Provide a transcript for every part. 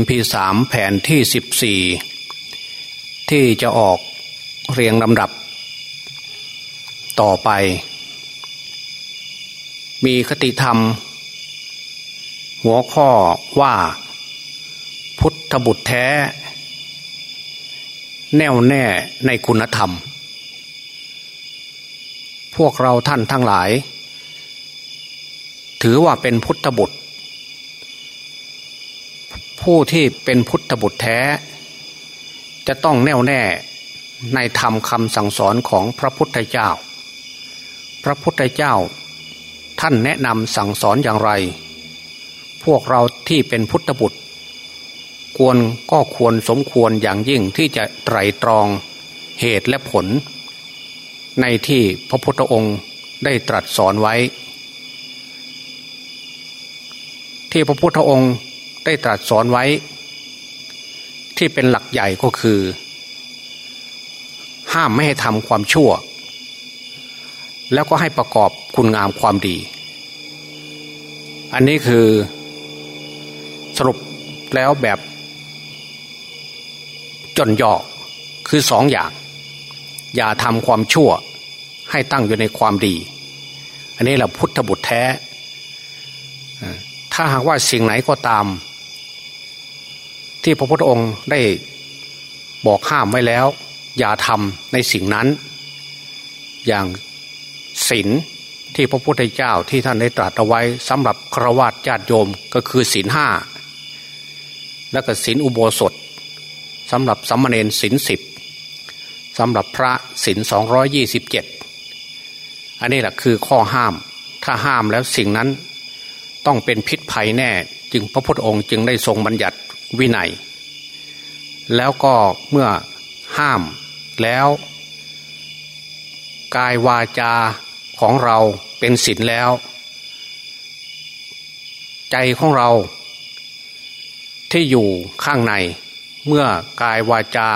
MP3 แผ่นที่ 14 ที่จะออกเรียงลำดับ ต่อไป มีคติธรรม หัวข้อว่า พุทธบุตรแท้ แน่วแน่ในคุณธรรม พวกเราท่านทั้งหลาย ถือว่าเป็นพุทธบุตร ผู้ที่เป็นพุทธบุตรแท้ จะต้องแน่วแน่ในธรรมคำสั่งสอนของพระพุทธเจ้า พระพุทธเจ้า ท่านแนะนำสั่งสอนอย่างไร พวกเราที่เป็นพุทธบุตร ควรก็ควรสมควรอย่างยิ่งที่จะไตรตรองเหตุและผล ในที่พระพุทธองค์ได้ตรัสสอนไว้ ที่พระพุทธองค์ ได้ตรัสสอนไว้ ที่เป็นหลักใหญ่ก็คือ ห้ามไม่ให้ทำความชั่ว แล้วก็ให้ประกอบคุณงามความดี อันนี้คือสรุปแล้วแบบจนย่อคือสองอย่าง อย่าทำความชั่วให้ตั้งอยู่ในความดี อันนี้แหละพุทธบุตรแท้ ถ้าหากว่าสิ่งไหนก็ตาม ที่พระพุทธองค์ได้บอกห้ามไว้แล้ว อย่าทำในสิ่งนั้น อย่างศีลที่พระพุทธเจ้าที่ท่านได้ตรัสเอาไว้สำหรับครวญญาติโยมก็คือศีลห้าแล้วก็ศีลอุโบสถสำหรับสัมมาเนศีลสิบสำหรับพระศีลสองร้อยยี่สิบเจ็ดอันนี้แหละคือข้อห้าม ถ้าห้ามแล้วสิ่งนั้นต้องเป็นพิษภัยแน่ จึงพระพุทธองค์จึงได้ทรงบัญญัติ วินัย แล้วก็เมื่อห้ามแล้ว กายวาจาของเราเป็นศีลแล้ว ใจของเรา ที่อยู่ข้างใน เมื่อกายวาจา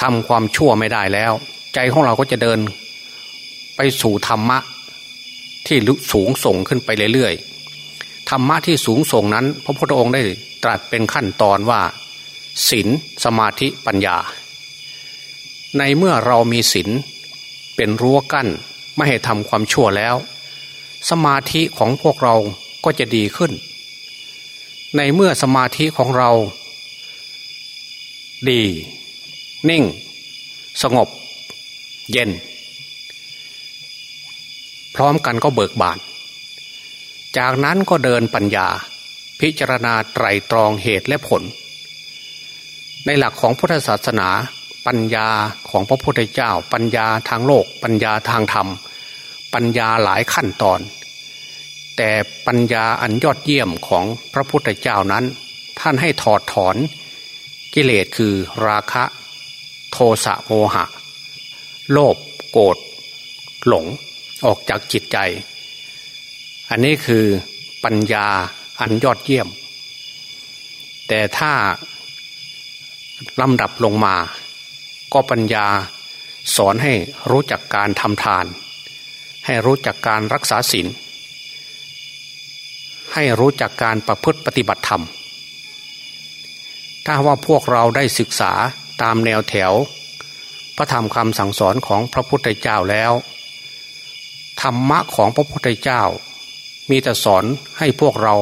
ทำความชั่วไม่ได้แล้ว ใจของเราก็จะเดินไปสู่ธรรมะ ที่สูงส่งขึ้นไปเรื่อยๆ ธรรมะที่สูงส่งนั้น พระพุทธองค์ได้ตรัสเป็นขั้นตอนว่าศีลสมาธิปัญญา ในเมื่อเรามีศีลเป็นรั้วกั้นไม่ให้ทำความชั่วแล้ว สมาธิของพวกเราก็จะดีขึ้น ในเมื่อสมาธิของเรา ดี นิ่ง สงบ เย็น พร้อมกันก็เบิกบาน จากนั้นก็เดินปัญญา พิจารณาไตรตรองเหตุและผล ในหลักของพุทธศาสนา ปัญญาของพระพุทธเจ้า ปัญญาทางโลก ปัญญาทางธรรม ปัญญาหลายขั้นตอน แต่ปัญญาอันยอดเยี่ยมของพระพุทธเจ้านั้น ท่านให้ถอดถอน กิเลสคือราคะ โทสะโมหะ โลภโกรธหลงออกจากจิตใจ อันนี้คือปัญญาอันยอดเยี่ยม แต่ถ้าลำดับลงมา ก็ปัญญาสอนให้รู้จักการทำทาน ให้รู้จักการรักษาศีลให้รู้จักการประพฤติปฏิบัติธรรม ถ้าว่าพวกเราได้ศึกษาตามแนวแถว พระธรรมคำสั่งสอนของพระพุทธเจ้าแล้ว ธรรมะของพระพุทธเจ้า มีแต่สอนให้พวกเรา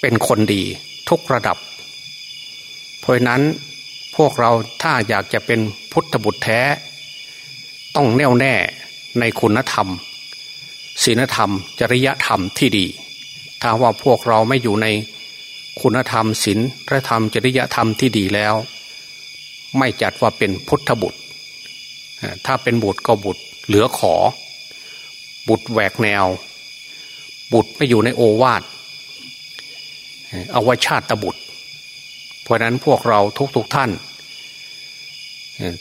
เป็นคนดีทุกระดับ เพราะนั้นพวกเราถ้าอยากจะเป็นพุทธบุตรแท้ ต้องแน่วแน่ในคุณธรรมศีลธรรม จริยธรรมที่ดี ถ้าว่าพวกเราไม่อยู่ในคุณธรรมศีลพระธรรมจริยธรรมที่ดีแล้ว ไม่จัดว่าเป็นพุทธบุตร ถ้าเป็นบุตรก็บุตรเหลือขอ บุตรแหวกแนว บุตรไม่อยู่ในโอวาทอวชาติบุตร เพราะนั้นพวกเราทุกๆทท่าน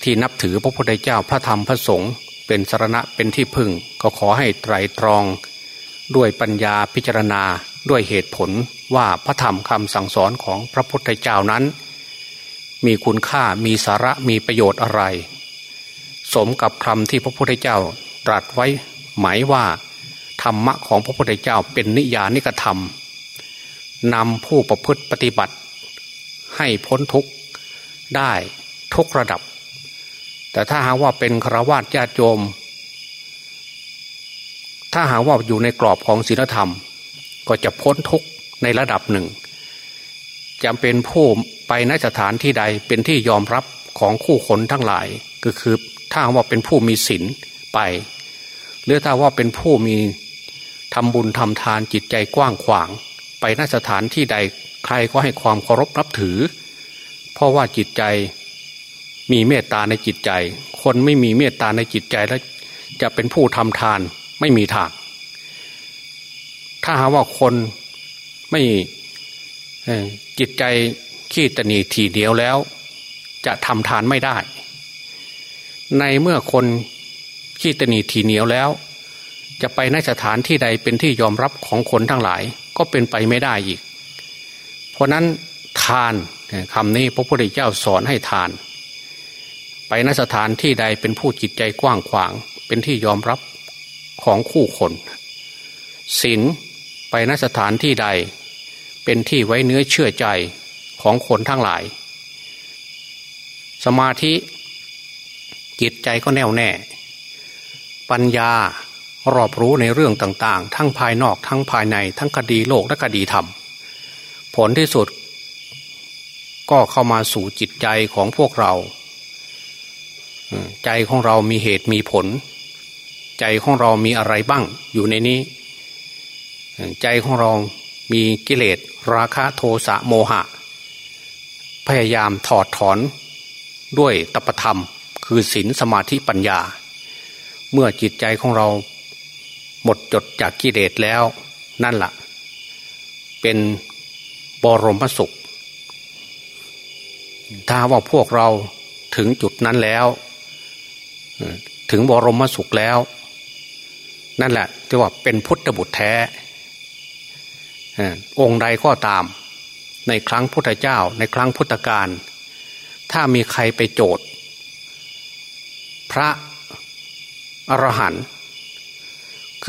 ที่นับถือพระพุทธเจ้าพระธรรมพระสงฆ์เป็นสารณะเป็นที่พึ่ง ก็ขอให้ไตรตรองด้วยปัญญาพิจารณาด้วยเหตุผลว่าพระธรรมคำสั่งสอนของพระพุทธเจ้านั้น มีคุณค่ามีสาระมีประโยชน์อะไร สมกับคำที่พระพุทธเจ้าตรัสไว้หมายว่า ธรรมะของพระพุทธเจ้าเป็นนิยานิกธรรมนำผู้ประพฤติปฏิบัติ ให้พ้นทุกข์ได้ทุกระดับ แต่ถ้าหากว่าเป็นครวญญาติโยม ถ้าหากว่าอยู่ในกรอบของศีลธรรม ก็จะพ้นทุกข์ในระดับหนึ่งจำเป็นผู้ไปนสถานที่ใดเป็นที่ยอมรับของคู่คนทั้งหลาย ก็คือถ้าว่าเป็นผู้มีศีลไป หรือถ้าว่าเป็นผู้มี ทำบุญทำทานจิตใจกว้างขวาง ไปนสถานที่ใดใครก็ให้ความเคารพนับถือ เพราะว่าจิตใจมีเมตตาในจิตใจ คนไม่มีเมตตาในจิตใจแล้วจะเป็นผู้ทำทานไม่มีทาง ถ้าหาว่าคนไม่จิตใจขี้ตนีทีเดียวแล้ว จะทำทานไม่ได้ ในเมื่อคนขี้ตนีทีเหนียวแล้ว จะไปในสถานที่ใดเป็นที่ยอมรับของคนทั้งหลาย ก็เป็นไปไม่ได้อีก เพราะนั้นทานคำนี้พระพุทธเจ้าสอนให้ทาน ไปนสถานที่ใดเป็นผู้จิตใจกว้างขวาง เป็นที่ยอมรับของคู่คนศีลไปนสถานที่ใด เป็นที่ไว้เนื้อเชื่อใจของคนทั้งหลาย สมาธิจิตใจก็แน่วแน่ ปัญญา รอบรู้ในเรื่องต่างๆ ทั้งภายนอกทั้งภายใน ทั้งคดีโลกและคดีธรรม ผลที่สุด ก็เข้ามาสู่จิตใจของพวกเรา ใจของเรามีเหตุมีผล ใจของเรามีอะไรบ้างอยู่ในนี้ ใจของเรามีกิเลสราคะโทสะโมหะ พยายามถอดถอนด้วยตปธรรม คือศีลสมาธิปัญญา เมื่อจิตใจของเรา หมดจดจากกิเลสแล้ว นั่นละ่ะ เป็นบรมสุข ถ้าว่าพวกเราถึงจุดนั้นแล้ว ถึงบรมสุขแล้ว นั่นแหละที่ว่าเป็นพุทธบุตรแท้องค์ใดก็ตาม ในครั้งพุทธเจ้า ในครั้งพุทธกาลถ้ามีใครไปโจทย์ พระอรหันต์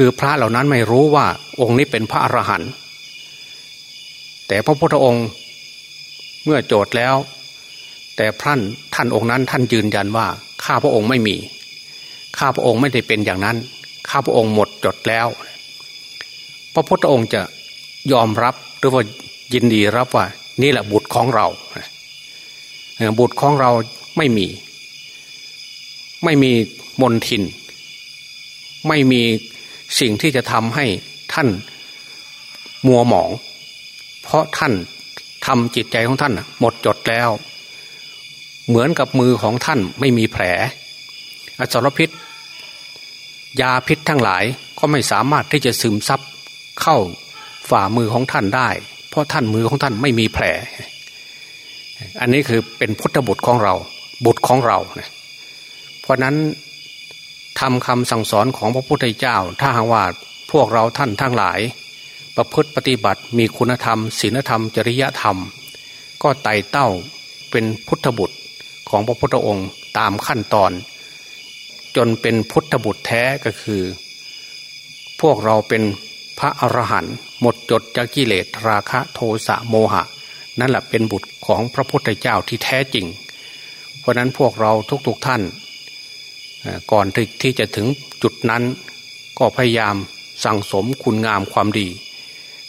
คือพระเหล่านั้นไม่รู้ว่าองค์นี้เป็นพระอรหันต์แต่พระพุทธองค์เมื่อโจทย์แล้ว แต่ท่านท่านองค์นั้นท่านยืนยันว่า ข้าพระองค์ไม่มี ข้าพระองค์ไม่ได้เป็นอย่างนั้น ข้าพระองค์หมดจดแล้ว พระพุทธองค์จะยอมรับหรือว่ายินดีรับว่า นี่แหละบุตรของเรา บุตรของเราไม่มี ไม่มีมนทิน ไม่มี สิ่งที่จะทำให้ท่านมัวหมอง เพราะท่านทำจิตใจของท่านหมดจดแล้ว เหมือนกับมือของท่านไม่มีแผล อสรพิษ ยาพิษทั้งหลายก็ไม่สามารถที่จะซึมซับเข้าฝ่ามือของท่านได้ เพราะท่านมือของท่านไม่มีแผล อันนี้คือเป็นพุทธบุตรของเรา บุตรของเรา เพราะนั้น ทำคำสั่งสอนของพระพุทธเจ้า ถ้าหากว่าพวกเราท่านทั้งหลาย ประพฤติปฏิบัติมีคุณธรรมศีลธรรม จริยธรรม ก็ไต่เต้าเป็นพุทธบุตรของพระพุทธองค์ตามขั้นตอน จนเป็นพุทธบุตรแท้ก็คือ พวกเราเป็นพระอรหันต์หมดจดจากกิเลสราคะโทสะโมหะ นั่นแหละเป็นบุตรของพระพุทธเจ้าที่แท้จริง เพราะนั้นพวกเราทุกๆทท่าน ก่อนที่จะถึงจุดนั้น ก็พยายามสั่งสมคุณงามความดี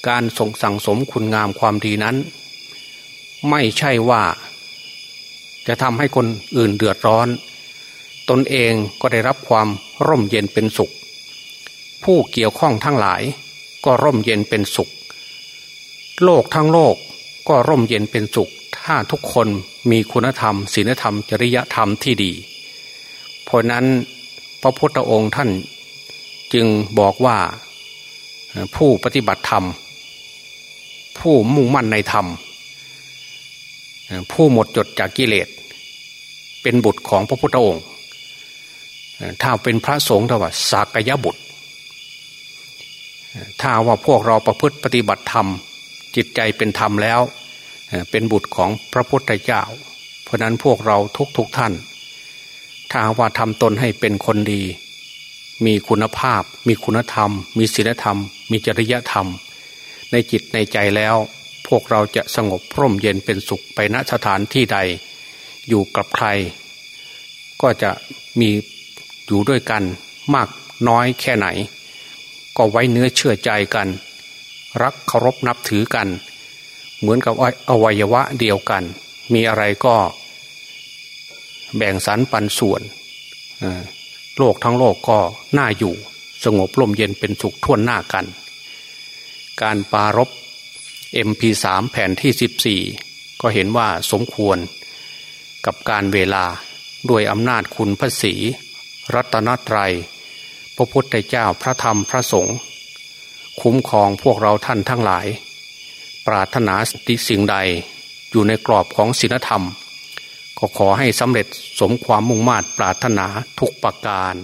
การส่งสั่งสมคุณงามความดีนั้น ไม่ใช่ว่า จะทำให้คนอื่นเดือดร้อน ตนเองก็ได้รับความร่มเย็นเป็นสุข ผู้เกี่ยวข้องทั้งหลายก็ร่มเย็นเป็นสุข โลกทั้งโลกก็ร่มเย็นเป็นสุข ถ้าทุกคนมีคุณธรรมศีลธรรม จริยธรรมที่ดี เพราะนั้นพระพุทธองค์ท่านจึงบอกว่าผู้ปฏิบัติธรรม ผู้มุ่งมั่นในธรรม ผู้หมดจดจากกิเลส เป็นบุตรของพระพุทธองค์ ถ้าเป็นพระสงฆ์ทว่าสากยบุตร ถ้าว่าพวกเราประพฤติปฏิบัติธรรม จิตใจเป็นธรรมแล้ว เป็นบุตรของพระพุทธเจ้า เพราะนั้นพวกเราทุกๆทท่าน ถ้าว่าทำตนให้เป็นคนดี มีคุณภาพ มีคุณธรรม มีศีลธรรม มีจริยธรรม ในจิตในใจแล้ว พวกเราจะสงบพร่มเย็นเป็นสุขไปณสถานที่ใด อยู่กับใคร ก็จะมีอยู่ด้วยกันมากน้อยแค่ไหน ก็ไว้เนื้อเชื่อใจกัน รักเคารพนับถือกัน เหมือนกับอวัยวะเดียวกัน มีอะไรก็ แบ่งสรรปันส่วนโลกทั้งโลกก็น่าอยู่ สงบร่มเย็นเป็นสุขท่วนหน้ากัน การปารบ MP3 แผ่นที่ 14 ก็เห็นว่าสมควรกับการเวลาด้วยอำนาจคุณพระศีรัตนตรัย พระพุทธเจ้าพระธรรมพระสงฆ์คุ้มครองพวกเราท่านทั้งหลาย ปรารถนาสิ่งใดอยู่ในกรอบของศีลธรรม ก็ขอให้สำเร็จสมความมุ่งมา่ปรารถนาทุกประการ